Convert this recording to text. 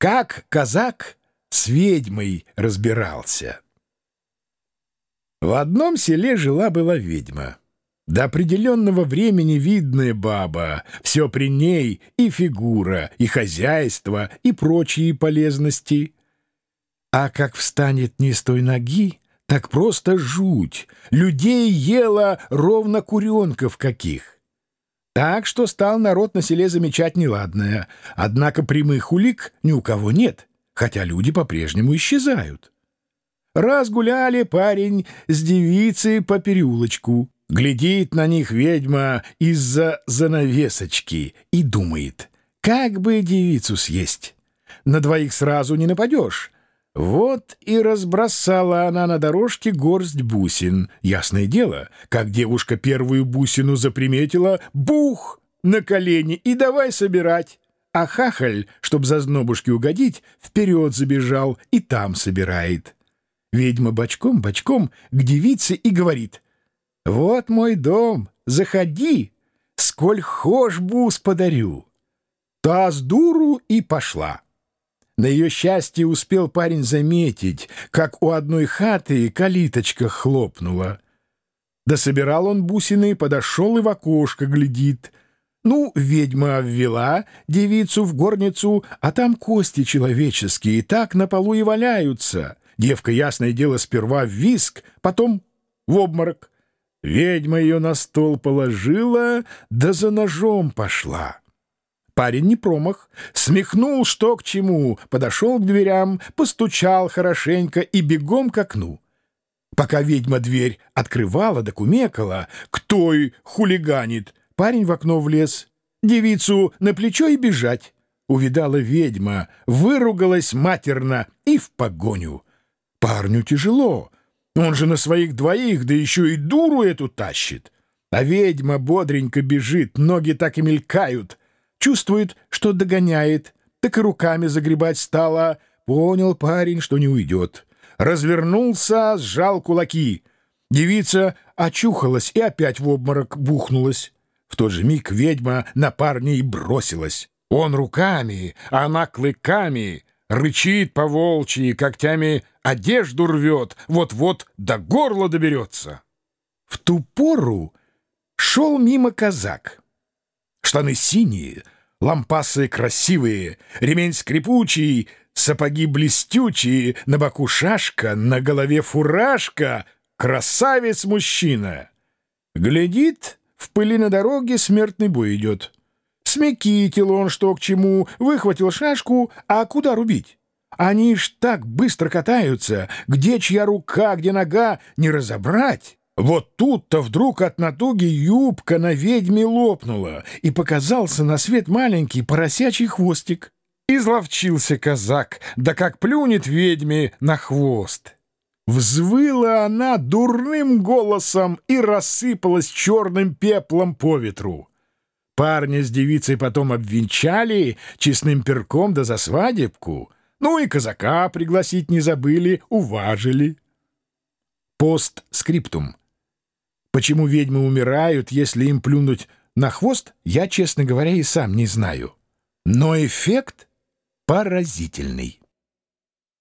Как казак с ведьмой разбирался. В одном селе жила-была ведьма. До определенного времени видная баба, все при ней и фигура, и хозяйство, и прочие полезности. А как встанет не с той ноги, так просто жуть. Людей ела ровно куренков каких. Так что стал народ на селе замечать неладное. Однако прямых улик ни у кого нет, хотя люди по-прежнему исчезают. Раз гуляли парень с девицей по переулочку. Глядит на них ведьма из-за занавесочки и думает, как бы девицу съесть. На двоих сразу не нападешь. Вот и разбросала она на дорожке горсть бусин. Ясное дело, как девушка первую бусину заприметила, бух на колени и давай собирать. А хахаль, чтоб за знобушки угодить, вперед забежал и там собирает. Ведьма бочком-бочком к девице и говорит, «Вот мой дом, заходи, сколь хошь бус подарю». Та с дуру и пошла. На ее счастье успел парень заметить, как у одной хаты калиточка хлопнула. Да собирал он бусины, подошел и в окошко глядит. Ну, ведьма ввела девицу в горницу, а там кости человеческие, так на полу и валяются. Девка, ясное дело, сперва в виск, потом в обморок. Ведьма ее на стол положила, да за ножом пошла. Парень не промах, смехнул что к чему, подошел к дверям, постучал хорошенько и бегом к окну. Пока ведьма дверь открывала да кумекала, кто и хулиганит, парень в окно влез, девицу на плечо и бежать. Увидала ведьма, выругалась матерно и в погоню. Парню тяжело, он же на своих двоих, да еще и дуру эту тащит. А ведьма бодренько бежит, ноги так и мелькают, Чувствует, что догоняет, так и руками загребать стала. Понял парень, что не уйдет. Развернулся, сжал кулаки. Девица очухалась и опять в обморок бухнулась. В тот же миг ведьма на парня и бросилась. Он руками, а она клыками, рычит по волчьи, когтями одежду рвет, вот-вот до горла доберется. В ту пору шел мимо казак. Штаны синие, лампасы красивые, ремень скрипучий, сапоги блестючие, на боку шашка, на голове фуражка. Красавец-мужчина! Глядит, в пыли на дороге смертный бой идет. Смекитил он что к чему, выхватил шашку, а куда рубить? Они ж так быстро катаются, где чья рука, где нога, не разобрать. Вот тут-то вдруг от натуги юбка на ведьме лопнула, и показался на свет маленький поросячий хвостик. Изловчился казак, да как плюнет ведьме на хвост. Взвыла она дурным голосом и рассыпалась черным пеплом по ветру. Парня с девицей потом обвенчали честным перком да за свадебку. Ну и казака пригласить не забыли, уважили. Постскриптум. Почему ведьмы умирают, если им плюнуть на хвост, я, честно говоря, и сам не знаю. Но эффект поразительный.